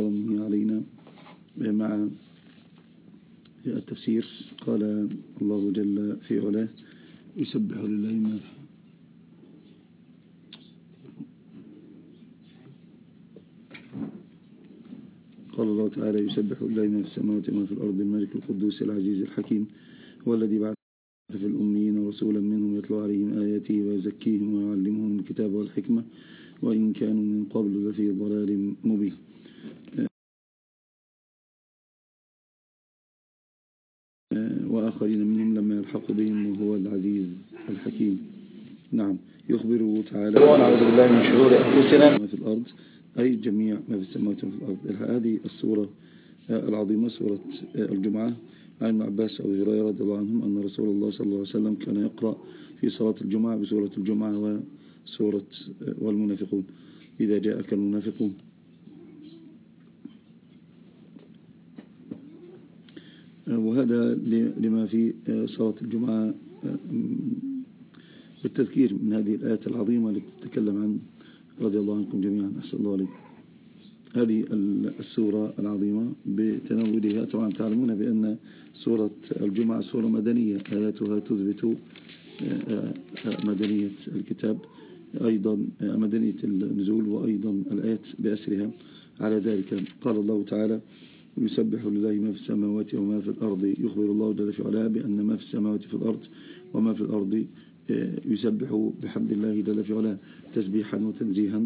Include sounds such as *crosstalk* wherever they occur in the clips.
وكرمه علينا مع التفسير. قال الله جل في علاه يسبح لله ما قال الله تعالى يسبح لله ما في السماوات وما في الأرض الملك القدوس العزيز الحكيم هو الذي بعث في الأميين رسولا منهم يتلو عليهم آياته ويزكيهم ويعلمهم الكتاب والحكمة وإن كانوا من قبل لفي ضلال مبين. وآخرين منهم لما يلحق بهم وهو العزيز الحكيم. نعم. يخبر تعالى ونعوذ بالله من شرور أنفسنا. ما في الأرض أي جميع ما في السماوات وفي الأرض. هذه السورة العظيمة سورة الجمعة. عن ابن عباس أبو هريرة رضي الله عنهم أن رسول الله صلى الله عليه وسلم كان يقرأ في صلاة الجمعة بسورة الجمعة وسورة والمنافقون. إذا جاءك المنافقون. وهذا لما في صلاة الجمعة بالتذكير من هذه الآيات العظيمة التي تتكلم عن رضي الله عنكم جميعا. أحسن الله عليكم. هذه السورة العظيمة بتناولها. طبعا تعلمون بأن سورة الجمعة سورة مدنية. آياتها تثبت آه، آه، مدنية الكتاب أيضا آه، مدنية النزول وأيضا الآيات بأسرها. على ذلك قال الله تعالى يسبح لله ما في السماوات وما في الأرض. يخبر الله جل في علاه بأن ما في السماوات في الأرض وما في الأرض يسبح بحمد الله جل في علاه تسبيحا وتنزيها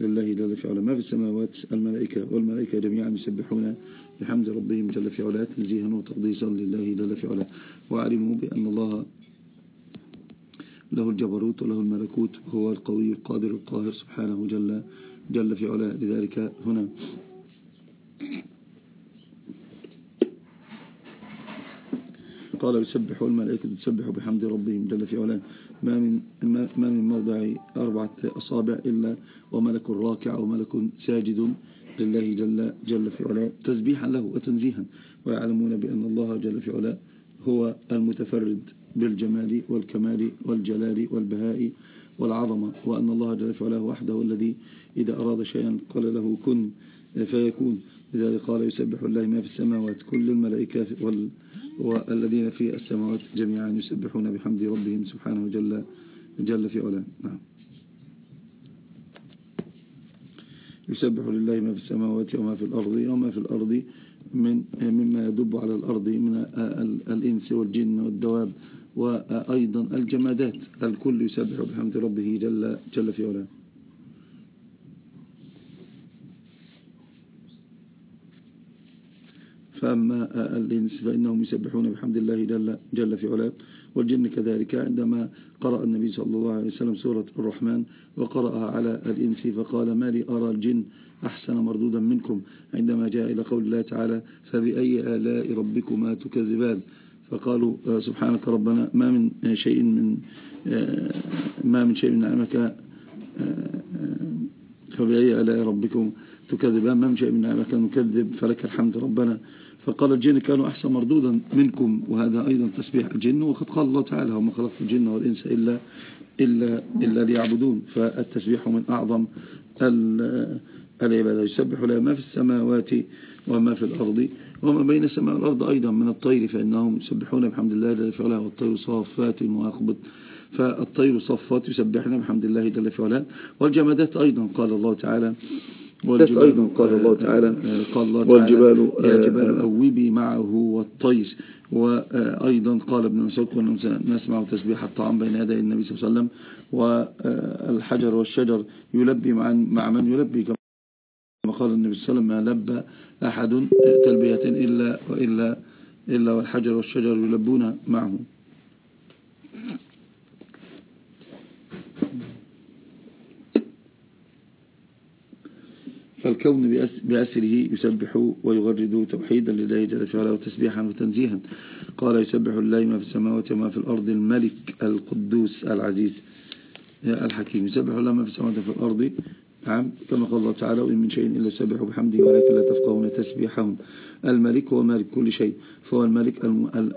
لله جل في علاه ما في السماوات الملائكة والملائكة جميعا يسبحون بحمد ربهم جل في علاه تنزيها وتقديسا لله جل في علاه وعلموا بأن الله له الجبروت وله الملكوت هو القوي القادر القاهر سبحانه جل جل في علاه لذلك هنا قال يسبح الملائكة تسبح بحمد ربهم جل في علاه. ما من, ما من موضع أربعة أصابع إلا وملك راكع وملك ساجد لله جل, جل في علاه. تسبيحا له وتنزيها. ويعلمون بأن الله جل في علاه هو المتفرد بالجمال والكمال والجلال والبهاء والعظمة وأن الله جل في علاه وحده الذي إذا أراد شيئا قال له كن فيكون. لذلك قال يسبح الله ما في السماوات كل الملائكة والذين في السماوات جميعا يسبحون بحمد ربهم سبحانه جل, جل في علاه. نعم. يسبح لله ما في السماوات وما في الأرض وما في الأرض من مما يدب على الأرض من الإنس والجن والدواب وأيضا الجمادات. الكل يسبح بحمد ربه جل, جل في علاه. فأما الإنس فإنهم يسبحون بحمد الله جل, جل في علاه والجن كذلك. عندما قرأ النبي صلى الله عليه وسلم سورة الرحمن وقرأها على الإنس فقال ما لي أرى الجن أحسن مردودا منكم؟ عندما جاء إلى قول الله تعالى فبأي آلاء ربكما تكذبان؟ فقالوا سبحانك ربنا ما من شيء من ما من شيء من نعمك فبأي آلاء ربكم تكذبان؟ ما من شيء من نعمك نكذب فلك الحمد ربنا. فقال الجن كانوا أحسن مردودا منكم وهذا أيضا تسبيح الجن وقد قال الله تعالى وما خلقت الجن والإنس إلا, إلا, إلا ليعبدون فالتسبيح من أعظم العبادة. يسبح لها ما في السماوات وما في الأرض وما بين السماء والأرض أيضا من الطير فإنهم يسبحون بحمد الله في علاه والطير صافات وأخبط فالطير صفات يسبحنا بحمد الله جل في علاه. والجمادات أيضا قال الله تعالى والجبال. أيضا قال الله تعالى. قال الله والجبال يا جبال أوبي معه والطير. وأيضا قال ابن مسعود كنا نسمع تسبيح الطعام بين يدي النبي صلى الله عليه وسلم والحجر والشجر يلبي مع من يلبي؟ كما قال النبي صلى الله عليه وسلم ما لبى أحد تلبية إلا, وإلا إلا والحجر والشجر يلبون معه. فالكون بأسره يسبح ويغرد توحيدا لله جل وعلا وتسبيحا وتنزيها. قال يسبح الله ما في السماوات وما في الأرض الملك القدوس العزيز. الحكيم يسبح الله ما في السماوات وفي الأرض. نعم كما قال الله تعالى وإن من شيء إلا سبح بحمده ولكن لا تفقهون تسبيحهم. الملك هو مالك كل شيء فهو الملك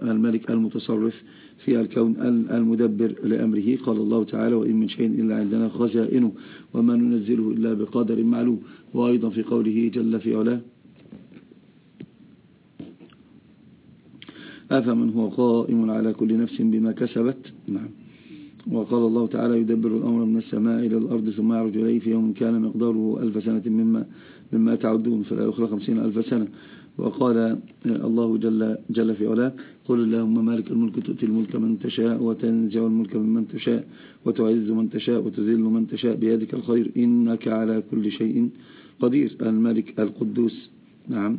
الملك المتصرف. في الكون المدبر لأمره. قال الله تعالى وإن من شيء إلا عندنا خزائنه وما ننزله إلا بقدر معلوم. وأيضا في قوله جل في علاه أفمن هو قائم على كل نفس بما كسبت؟ نعم. وقال الله تعالى يدبر الأمر من السماء إلى الأرض ثم يعرج إليه في يوم كان مقداره ألف سنة مما, مما تعدون. فلا يخلق خمسين ألف سنة. وقال الله جل, جل في علاه قل اللهم مالك الملك تؤتي الملك من تشاء وتنزع الملك ممن تشاء وتعز من تشاء وتذل من تشاء بيدك الخير. إنك على كل شيء قدير. الملك القدوس. نعم.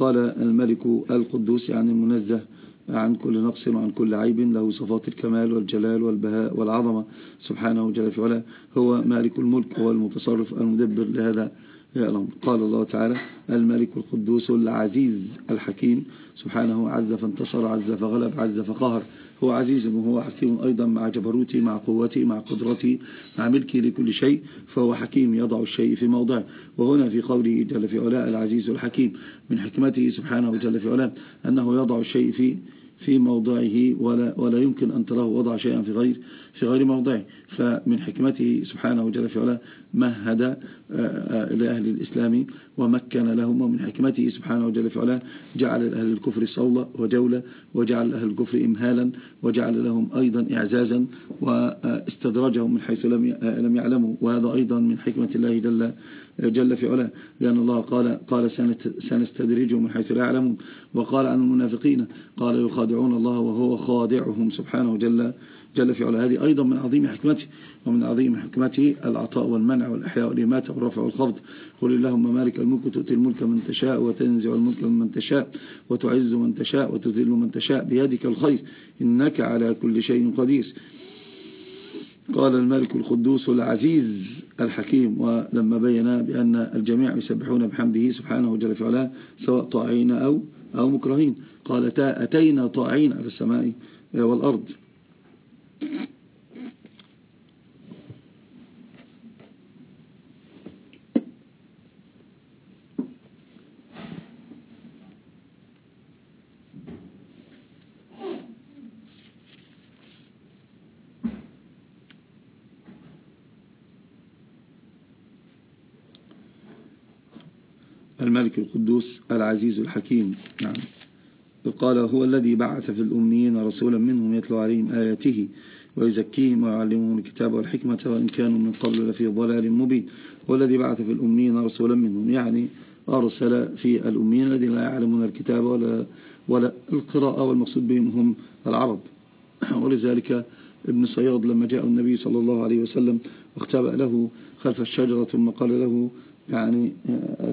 قال الملك القدوس يعني المنزه عن كل نقص وعن كل عيب له صفات الكمال والجلال والبهاء والعظمة. سبحانه وجل في علاه. هو مالك الملك هو المتصرف المدبر لهذا الأمر قال الله تعالى الملك القدوس العزيز الحكيم. سبحانه عز فانتصر عز فغلب عز فقهر. هو عزيز وهو حكيم أيضا مع جبروتي مع قوتي مع قدرتي مع ملكي لكل شيء فهو حكيم يضع الشيء في موضعه وهنا في قوله جل في علاء العزيز الحكيم. من حكمته سبحانه جل في علاء أنه يضع الشيء في في موضعه ولا, ولا يمكن أن تراه وضع شيئا في غير في غير موضعه. فمن حكمته سبحانه وجل في علاه مهد آه، آه، لأهل الإسلام ومكن لهم. ومن حكمته سبحانه وجل في علاه جعل أهل الكفر صولة وجولة وجعل أهل الكفر إمهالا وجعل لهم أيضا إعزازا واستدرجهم من حيث لم آه، لم يعلموا. وهذا أيضا من حكمة الله جل جل في علاه لأن الله قال قال سنستدرجهم من حيث لا يعلمون. وقال عن المنافقين قال يخادعون الله وهو خادعهم سبحانه جل جل في علاه. هذه أيضا من عظيم حكمته ومن عظيم حكمته العطاء والمنع والإحياء والإماتة والرفع والخفض. قل اللهم مالك الملك تؤتي الملك من تشاء وتنزع الملك من تشاء وتعز من تشاء وتذل من تشاء. بيدك الخير إنك على كل شيء قدير. قال الملك القدوس العزيز الحكيم ولما بينا بأن الجميع يسبحون بحمده سبحانه جل في علاه سواء طاعين أو, أو مكرهين. قال أتينا طاعين على السماء والأرض الملك القدوس الحكيم نعم. قال هو الذي بعث في الأميين رسولا منهم يتلو عليهم آياته ويزكيهم ويعلمهم الكتاب والحكمة وإن كانوا من قبل لفي ضلال مبين. هو الذي بعث في الأميين رسولا منهم يعني أرسل في الأميين الذين لا يعلمون الكتاب ولا, ولا القراءة والمقصود بهم هم العرب. *clears throat* ولذلك ابن صياد لما جاء النبي صلى الله عليه وسلم واختبأ له خلف الشجرة ثم قال له يعني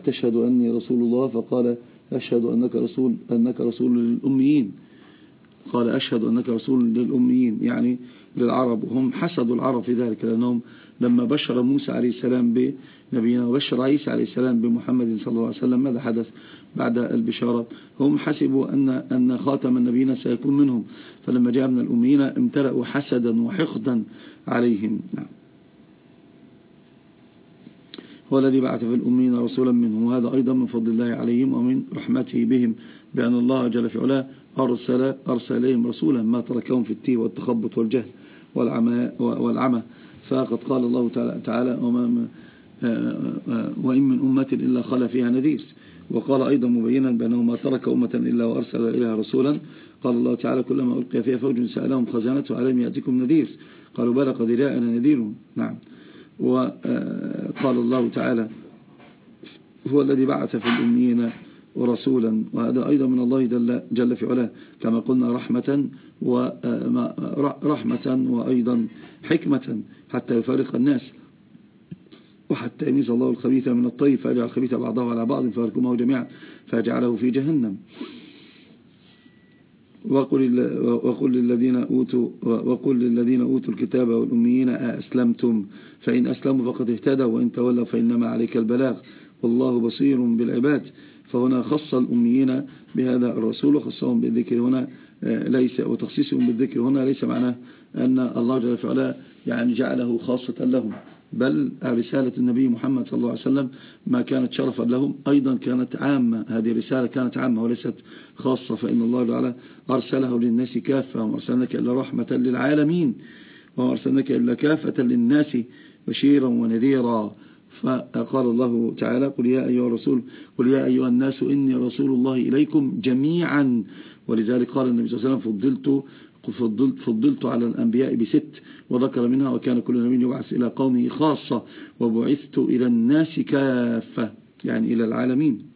تشهد أني رسول الله؟ فقال أشهد أنك رسول, أنك رسول للأميين. قال أشهد أنك رسول للأميين يعني للعرب. وهم حسدوا العرب في ذلك لأنهم لما بشر موسى عليه السلام بنبينا وبشر عيسى عليه السلام بمحمد صلى الله عليه وسلم ماذا حدث بعد البشارة؟ هم حسبوا أن, أن خاتم النبيين سيكون منهم. فلما جاء من الأميين امتلأوا حسدا وحقدا عليهم. نعم. هو الذي بعث في الأمين رسولا منهم. وهذا أيضا من فضل الله عليهم ومن رحمته بهم بأن الله جل في علاه أرسل, أرسل إليهم رسولا ما تركهم في التيه والتخبط والجهل والعمى, والعمى. فقد قال الله تعالى وإن من أمة إلا خلى فيها نذير. وقال أيضا مبينا بأنه ما ترك أمة إلا وأرسل إليها رسولا. قال الله تعالى كلما ألقي فيها فوج سألهم خزانته ألم يأتكم نذير. قالوا بلى قد جاءنا نذير. نعم. وقال الله تعالى هو الذي بعث في الأميين ورسولا وهذا أيضا من الله جل, في علاه. كما قلنا رحمة ورحمة وأيضا حكمة حتى يفارق الناس وحتى يميز الله الخبيث من الطيب فأجعل الخبيث بعضه على بعض فاركمه جميعا فأجعله في جهنم. وقل, وقل للذين أوتوا وقل للذين أوتوا الكتاب والأميين أسلمتم فإن أسلموا فقد اهتدوا وإن تولوا فإنما عليك البلاغ. والله بصير بالعباد. فهنا خص الأميين بهذا الرسول وخصهم بالذكر هنا. آه، ليس وتخصيصهم بالذكر هنا ليس معناه أن الله جل وعلا يعني جعله خاصة لهم. بل رسالة النبي محمد صلى الله عليه وسلم ما كانت شرفا لهم. أيضا كانت عامة هذه الرسالة كانت عامة وليست خاصة فإن الله تعالى أرسله للناس كافة وأرسلناك إلا رحمة للعالمين وأرسلناك إلا كافة للناس بشيرا ونذيرا. فقال الله تعالى قل يا أيها الرسول قل يا أيها الناس إني رسول الله إليكم جميعا. ولذلك قال النبي صلى الله عليه وسلم فضلت فضلت, فضلت على الأنبياء بست وذكر منها وكان كل نبي يبعث إلى قومه خاصة وبعثت إلى الناس كافة يعني إلى العالمين.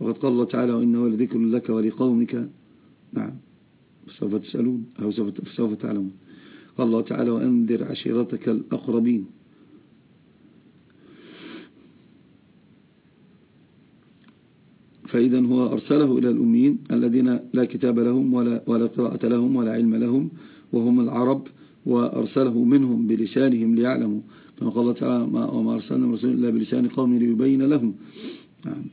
وقد قال الله تعالى وإنه لذكر لك ولقومك. نعم. سوف تسألون أو سوف تعلمون. قال الله تعالى وأنذر عشيرتك الأقربين. فإذا هو أرسله إلى الأمين الذين لا كتاب لهم ولا, ولا قراءة لهم ولا علم لهم وهم العرب وأرسله منهم بلسانهم ليعلموا. كما قال الله تعالى وما أرسلنا رسول إلا بلسان قوم ليبين لهم. نعم.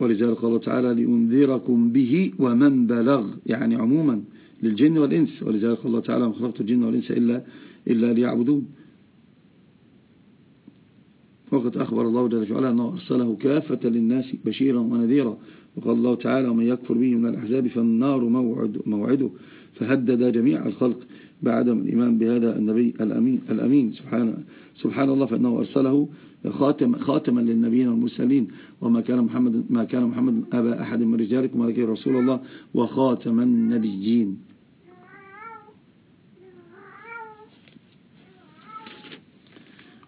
ولذلك قال الله تعالى لأنذركم به ومن بلغ. يعني عموما للجن والإنس. ولذلك قال الله تعالى ما خلقت الجن والإنس إلا, إلا ليعبدون. وقد أخبر الله جل وعلا أنه أرسله كافة للناس بشيرا ونذيرا. وقال الله تعالى ومن يكفر به من الأحزاب فالنار موعد موعده. فهدد جميع الخلق بعدم الإيمان بهذا النبي الأمين, الأمين. سبحان, سبحان الله فإنه أرسله خاتم خاتما للنبيين والمرسلين. وما كان محمد ما كان محمد أبا أحد من رجالكم ولكن رسول الله وخاتم النبيين.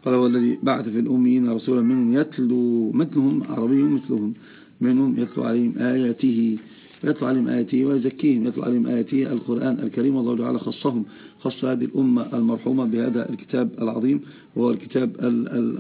قال هو الذي بعث في الأميين رسولا منهم يتلو مثلهم عربي مثلهم منهم يتلو عليهم آياته يتلو عليهم آياته ويزكيهم يتلو عليهم آياته القرآن الكريم والله تعالى خصهم خص هذه الأمة المرحومة بهذا الكتاب العظيم وهو الكتاب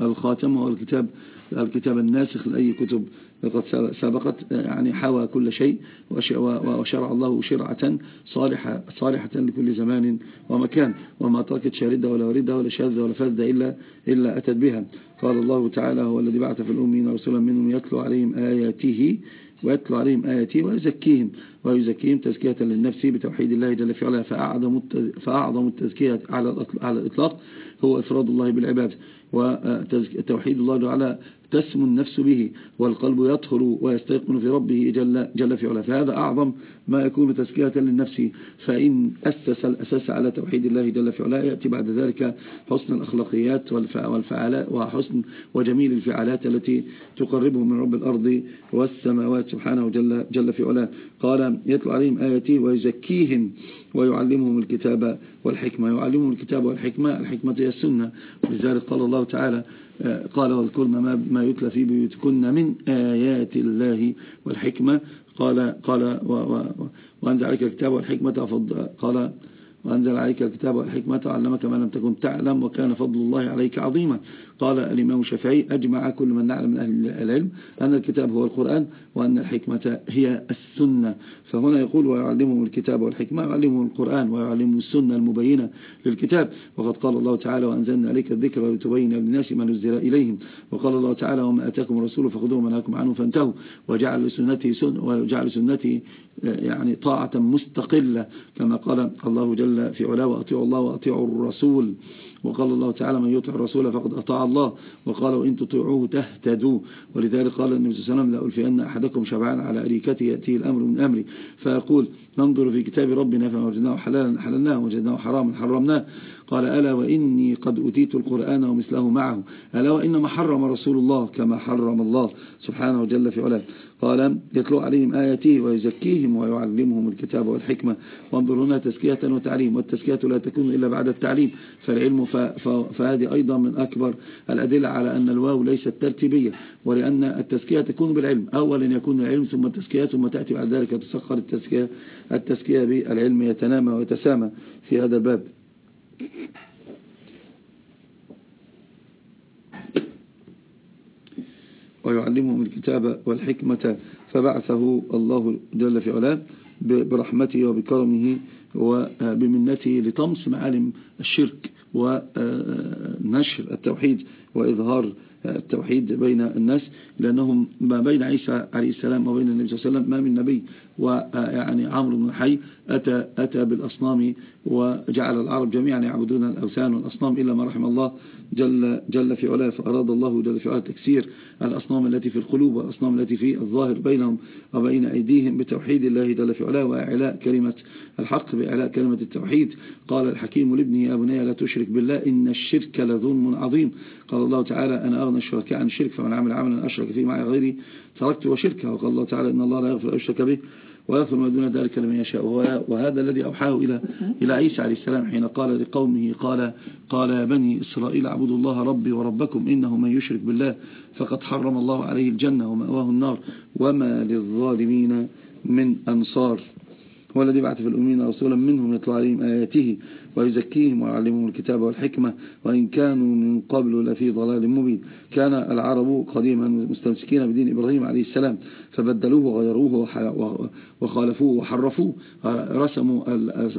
الخاتم وهو الكتاب الكتاب الناسخ لأي كتب قد سبقت يعني حوى كل شيء وشرع الله شرعة صالحة, صالحة لكل زمان ومكان وما تركت شاردة ولا وردة ولا شاذة ولا فاذة إلا, إلا أتت بها. قال الله تعالى هو الذي بعث في الأمين رسولا منهم يتلو عليهم آياته ويتلو عليهم آياته ويزكيهم. ويزكيهم تزكية للنفس بتوحيد الله جل في علاه. فأعظم فأعظم التزكية على الإطلاق هو إفراد الله بالعباد وتوحيد الله تعالى تسمو النفس به والقلب يطهر ويستيقن في ربه جل, جل في علاه. فهذا أعظم ما يكون تزكية للنفس. فإن أسس الأساس على توحيد الله جل في علاه يأتي بعد ذلك حسن الأخلاقيات والفعالات وحسن وجميل الفعالات التي تقربه من رب الأرض والسماوات سبحانه جل, جل في علاه. قال يتلو عليهم آياتي ويزكيهم ويعلمهم الكتاب والحكمة. يعلمهم الكتاب والحكمة الحكمة هي السنة. ولذلك قال الله تعالى قال واذكرن ما يتلى في بيوتكن من آيات الله والحكمة. قال قال وأنزل عليك الكتاب والحكمة قال وأنزل عليك الكتاب والحكمة وعلمك ما لم تكن تعلم وكان فضل الله عليك عظيما. قال الإمام الشافعي أجمع كل من نعلم من أهل العلم أن الكتاب هو القرآن وأن الحكمة هي السنة. فهنا يقول ويعلمهم الكتاب والحكمة ويعلمهم القرآن ويعلمهم السنة المبينة للكتاب. وقد قال الله تعالى وأنزلنا عليك الذكر لتبين للناس ما نزل إليهم. وقال الله تعالى وما أتاكم الرسول فخذوه منهاكم عنه فانتهوا. وجعل لسنته سن وجعل سنته يعني طاعة مستقلة كما قال الله جل في علاه وأطيعوا الله وأطيعوا الرسول وقال الله تعالى من يطع الرسول فقد أطاع الله وقال وإن تطيعوه تهتدوا ولذلك قال النبي صلى الله عليه وسلم لألفئن أحدكم شبعان على أريكته يأتيه الأمر من أمري فيقول ننظر في كتاب ربنا فما وجدناه حلالا حللناه وجدناه حراما حرمناه قال ألا وإني قد أتيت القرآن ومثله معه؟ ألا وإنما حرم رسول الله كما حرم الله سبحانه جل في علاه. قال يتلو عليهم آياته ويزكيهم ويعلمهم الكتاب والحكمة. وانظر هنا تزكية وتعليم. والتزكية لا تكون إلا بعد التعليم. فالعلم فهذه أيضا من أكبر الأدلة على أن الواو ليست ترتيبية ولأن التزكية تكون بالعلم. أولا يكون العلم ثم التزكية ثم تأتي بعد ذلك تسخر التزكية. التزكية بالعلم يتنامى ويتسامى في هذا الباب. ويعلمهم الكتاب والحكمة فبعثه الله جل في علاه برحمته وبكرمه وبمنته لطمس معالم الشرك ونشر التوحيد وإظهار التوحيد بين الناس لأنهم ما بين عيسى عليه السلام وبين النبي صلى الله عليه وسلم ما من نبي ويعني عمرو بن الحي أتى, أتى بالأصنام وجعل العرب جميعا يعبدون الأوثان والأصنام إلا ما رحم الله. جل, جل في علاه فأراد الله جل في علاه تكسير الأصنام التي في القلوب والأصنام التي في الظاهر بينهم وبين أيديهم بتوحيد الله جل في علاه وإعلاء كلمة الحق بإعلاء كلمة التوحيد. قال الحكيم لابنه يا بني لا تشرك بالله إن الشرك لظلم عظيم. قال الله تعالى أنا أغنى الشركاء عن الشرك فمن عمل عملا أشرك فيه معي غيري تركت وشركه. وقال الله تعالى إن الله لا يغفر أشرك به ويغفر ما دون ذلك لمن يشاء. وهذا الذي أوحاه إلى إلى عيسى عليه السلام حين قال لقومه قال قال يا بني إسرائيل اعبدوا الله ربي وربكم إنه من يشرك بالله فقد حرم الله عليه الجنة ومأواه النار. وما للظالمين من أنصار. هو الذي بعث في الأمين رسولا منهم يطلع عليهم آياته ويزكيهم ويعلمهم الكتاب والحكمة وإن كانوا من قبل لفي ضلال مبين. كان العرب قديما مستمسكين بدين إبراهيم عليه السلام فبدلوه وغيروه وخالفوه وحرفوه رسموا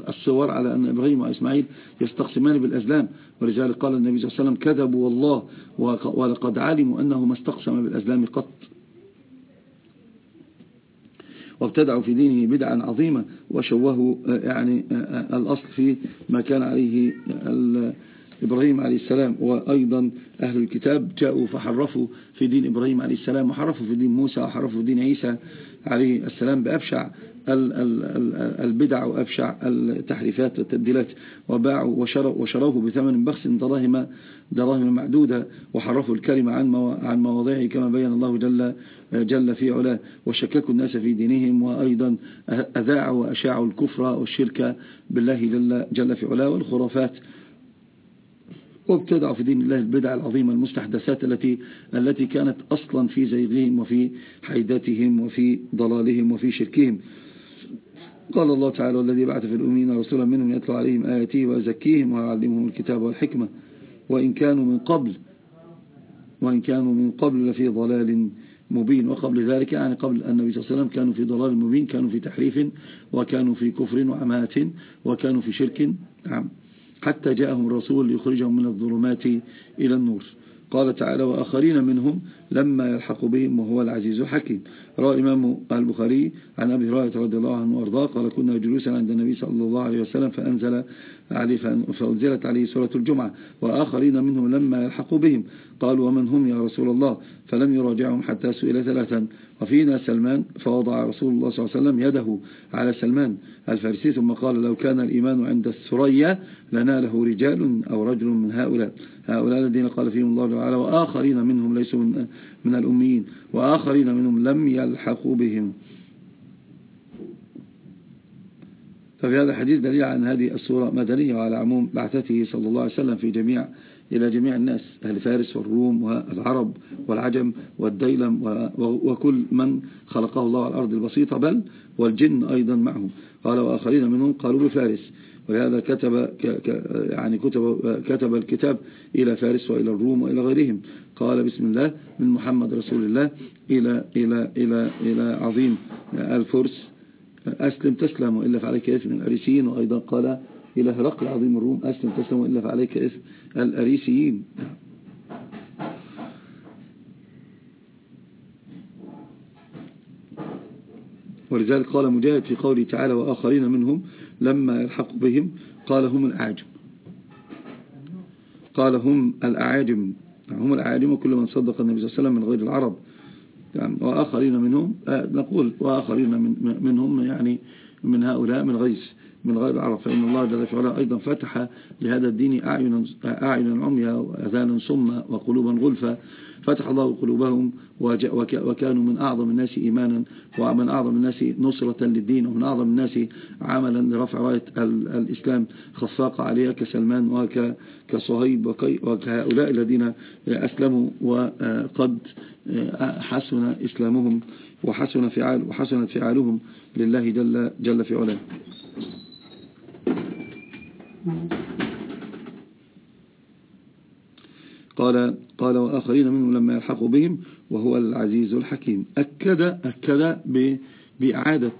الصور على أن إبراهيم وإسماعيل يستقسمان بالأزلام. ولذلك قال النبي صلى الله عليه وسلم كذبوا والله ولقد علموا أنه ما استقسم بالأزلام قط. وابتدعوا في دينه بدعا عظيمة وشوهوا آه، يعني آه، آه، الأصل في ما كان عليه إبراهيم عليه السلام وأيضا أهل الكتاب جاءوا فحرفوا في دين إبراهيم عليه السلام وحرفوا في دين موسى وحرفوا في دين عيسى عليه السلام بأبشع البدع وأبشع التحريفات والتبديلات وباعوا وشروه بثمن بخس دراهم دراهم معدودة وحرفوا الكلمة عن عن مواضعه كما بين الله جل جل في علاه وشككوا الناس في دينهم وأيضا أذاعوا وأشاعوا الكفر والشرك بالله جل, جل في علاه والخرافات وابتدعوا في دين الله البدع العظيمة المستحدثات التي التي كانت أصلا في زيغهم وفي حيدتهم وفي ضلالهم وفي شركهم. قال الله تعالى والذي بعث في الأمين رسولا منهم يتلو عليهم آياته ويزكيهم ويعلمهم الكتاب والحكمة. وإن كانوا من قبل وإن كانوا من قبل لفي ضلال مبين. وقبل ذلك يعني قبل النبي صلى الله عليه وسلم كانوا في ضلال مبين كانوا في تحريف وكانوا في كفر وعمات وكانوا في شرك. نعم. حتى جاءهم الرسول ليخرجهم من الظلمات إلى النور. قال تعالى وآخرين منهم لما يلحق بهم وهو العزيز الحكيم. روى الإمام البخاري عن أبي هريرة رضي الله عنه وأرضاه قال كنا جلوسا عند النبي صلى الله عليه وسلم فأنزل عليه فأنزلت عليه سورة الجمعة. وآخرين منهم لما يلحق بهم. قالوا ومن هم يا رسول الله؟ فلم يراجعهم حتى سئل ثلاثا. وفينا سلمان فوضع رسول الله صلى الله عليه وسلم يده على سلمان الفارسي ثم قال لو كان الإيمان عند الثريا لناله رجال أو رجل من هؤلاء. هؤلاء الذين قال فيهم الله تعالى وآخرين منهم ليسوا من, من الأميين. وآخرين منهم لم يلحقوا بهم. ففي هذا الحديث دليل عن هذه السورة مدنية وعلى عموم بعثته صلى الله عليه وسلم في جميع إلى جميع الناس أهل فارس والروم والعرب والعجم والديلم وكل من خلقه الله على الأرض البسيطة بل والجن أيضا معهم. قال وآخرين منهم قالوا بفارس. ولهذا كتب يعني كتب كتب الكتاب إلى فارس وإلى الروم وإلى غيرهم. قال بسم الله من محمد رسول الله إلى إلى إلى إلى عظيم الفرس. أسلم تسلم وإلا فعليك اسم الأريسيين. وأيضا قال إلى هرقل عظيم الروم أسلم تسلم وإلا فعليك اسم الأريسيين. ولذلك قال مجاهد في قوله تعالى وآخرين منهم لما يلحق بهم قال هم الأعاجم. قال هم الأعاجم. هم الأعاجم كل من صدق النبي صلى الله عليه وسلم من غير العرب. يعني وآخرين منهم آه، نقول وآخرين من منهم يعني من هؤلاء من غيث من غير العرب. فإن الله جل وعلا أيضا فتح لهذا الدين أعينا أعينا عميا وأذانا صما وقلوبا غلفا فتح الله قلوبهم وكانوا من أعظم الناس إيمانا ومن أعظم الناس نصرة للدين ومن أعظم الناس عملا لرفع راية الإسلام. خفاق عليها كسلمان وكصهيب وكهؤلاء الذين أسلموا وقد حسن إسلامهم وحسن فعال وحسنت فعالهم لله جل, جل في علاه. قال قال وآخرين منهم لما يلحقوا بهم وهو العزيز الحكيم. أكد أكد بإعادة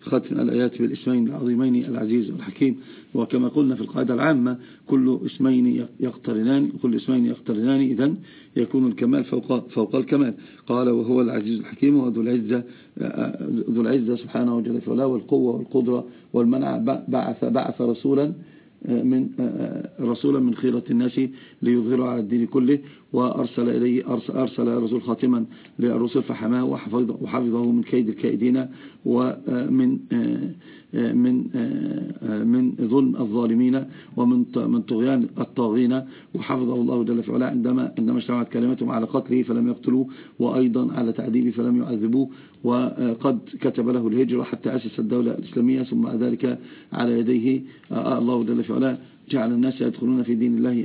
ختم الآيات بالاسمين العظيمين العزيز والحكيم وكما قلنا في القاعدة العامة كل اسمين يقترنان كل اسمين يقترنان إذن يكون الكمال فوق, فوق الكمال. قال وهو العزيز الحكيم وذو العزة, ذو العزة سبحانه وجل والقوة والقدرة والمنع بعث, بعث رسولا من رسولا من خيرة الناس ليظهروا على الدين كله وأرسل إليه أرسل, أرسل رسول خاتما للرسل فحماه وحفظه من كيد الكائدين ومن من من ظلم الظالمين ومن من طغيان الطاغين. وحفظه الله جل في علاه عندما عندما اجتمعت كلمتهم على قتله فلم يقتلوه. وأيضا على تعذيبه فلم يعذبوه. وقد كتب له الهجرة حتى أسس الدولة الإسلامية. ثم ذلك على يديه. الله جل في علاه جعل الناس يدخلون في دين الله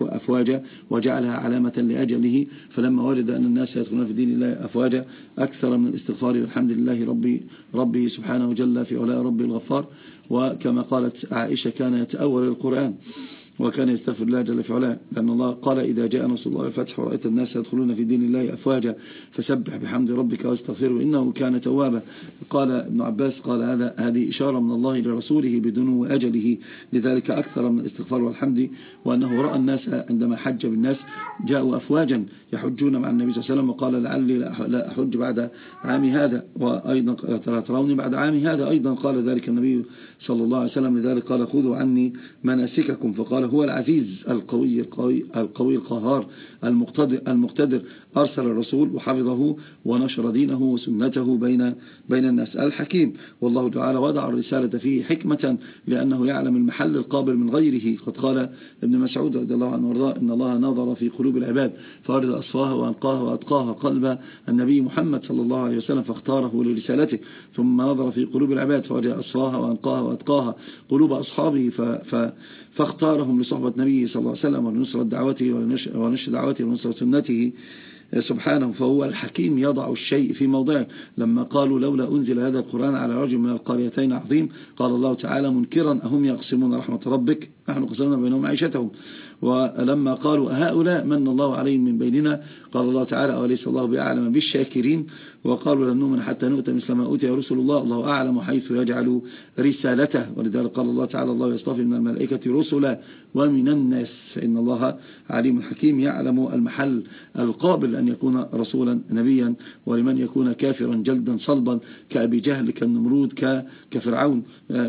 أفواجا. وجعلها علامة لأجله. فلما وجد أن الناس يدخلون في دين الله أفواجا أكثر من الاستغفار والحمد لله ربي, ربي سبحانه جل في علاء ربي الغفار. وكما قالت عائشة كان يتأول القرآن. وكان يستغفر الله جل في علاه لأن الله قال إذا جاء نصر الله الفتح ورأيت الناس يدخلون في دين الله أفواجا فسبح بحمد ربك واستغفره إنه كان توابا. قال ابن عباس قال هذا هذه إشارة من الله لرسوله بدنو أجله لذلك أكثر من الاستغفار والحمد وأنه رأى الناس عندما حج بالناس جاءوا أفواجا يحجون مع النبي صلى الله عليه وسلم وقال لعلي لا أحج بعد عامي هذا. وأيضا تروني بعد عامي هذا. أيضا قال ذلك النبي صلى الله عليه وسلم لذلك قال خذوا عني مناسككم. فقال هو العزيز القوي القوي, القوي القهار المقتدر, المقتدر. أرسل الرسول وحفظه ونشر دينه وسنته بين بين الناس. الحكيم. والله تعالى وضع الرسالة فيه حكمة لأنه يعلم المحل القابل من غيره. قد قال ابن مسعود رضي الله عنه وارضاه إن الله نظر في قلوب العباد فأرد أصفاها وأنقاها وأتقاها قلب النبي محمد صلى الله عليه وسلم فاختاره لرسالته. ثم نظر في قلوب العباد فأرد أصفاها وأنقاها وأتقاها قلوب أصحابه فاختارهم لصحبة نبيه صلى الله عليه وسلم ونصرة دعوته ونشر دعوته ونصرة سنته. سبحانه فهو الحكيم يضع الشيء في موضعه. لما قالوا لولا أنزل هذا القرآن على رجل من القريتين عظيم قال الله تعالى منكرا أهم يقسمون رحمة ربك؟ نحن قسمنا بينهم عيشتهم ولما قالوا هؤلاء من الله عليهم من بيننا؟ قال الله تعالى أوليس الله بأعلم بالشاكرين؟ وقالوا لن نؤمن حتى نؤتى مثل ما أوتي رسل الله. الله أعلم حيث يجعل رسالته. ولذلك قال الله تعالى الله يصطفي من الملائكة رسلا. ومن الناس. فإن الله عليم حكيم يعلم المحل القابل أن يكون رسولا نبيا ولمن يكون كافرا جلدا صلبا كأبي جهل كالنمرود كفرعون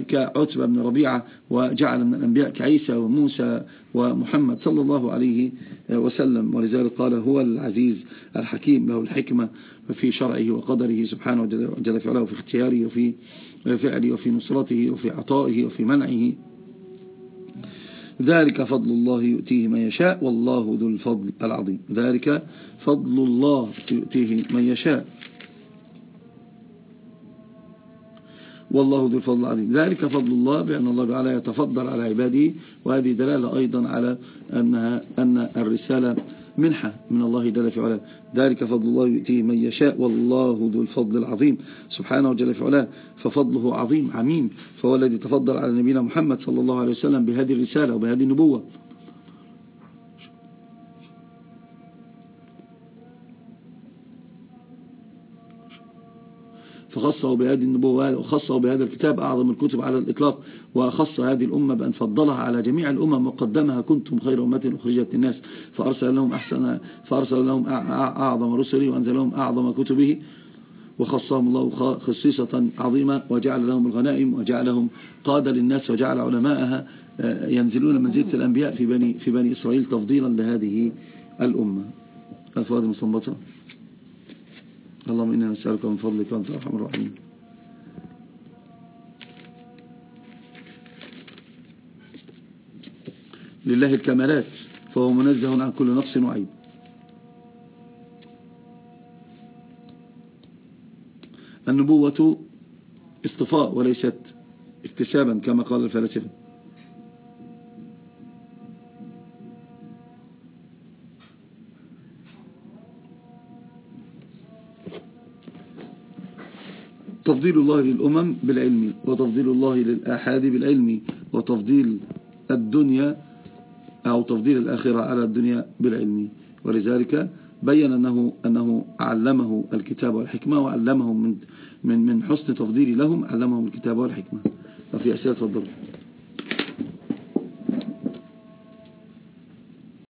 كعتبة بن ربيعة وجعل من الأنبياء كعيسى وموسى ومحمد صلى الله عليه وسلم. ولذلك قال هو العزيز الحكيم له الحكمة في شرعه وقدره سبحانه وجل فعله وفي اختياره وفي فعله وفي نصرته وفي عطائه وفي منعه. ذلك فضل الله يؤتيه من يشاء والله ذو الفضل العظيم. ذلك فضل الله يؤتيه من يشاء. والله ذو الفضل العظيم. ذلك فضل الله بأن الله تعالى يتفضل على عباده وهذه دلالة أيضا على أنها أن الرسالة منحة من الله جل في علاه. ذلك فضل الله يؤتيه من يشاء والله ذو الفضل العظيم. سبحانه جل في علاه ففضله عظيم عميم. فهو الذي تفضل على نبينا محمد صلى الله عليه وسلم بهذه الرسالة وبهذه النبوة. فخصه بهذه النبوة وخصه بهذا الكتاب أعظم الكتب على الإطلاق وخص هذه الأمة بأن فضلها على جميع الأمم وقدمها كنتم خير أمة أخرجت الناس فأرسل لهم أحسن فأرسل لهم أعظم رسله وأنزل لهم أعظم كتبه وخصهم الله خصيصة عظيمة وجعل لهم الغنائم وجعلهم قادة للناس وجعل علماءها آه، ينزلون منزلة الأنبياء في بني, في بني إسرائيل تفضيلا لهذه الأمة. الفواد المصنبطة اللهم إنا نسألك من فضلك وأنت أرحم الراحمين. لله الكمالات فهو منزه عن كل نقص وعيب. النبوة اصطفاء وليست اكتسابا كما قال الفلاسفة. تفضيل الله للأمم بالعلم وتفضيل الله للآحاد بالعلم وتفضيل الدنيا أو تفضيل الآخرة على الدنيا بالعلم. ولذلك بين أنه, أنه علمه الكتاب والحكمة وعلمهم من, من, من حسن تفضيل لهم علمهم الكتاب والحكمة. ففي أسئلة تفضل.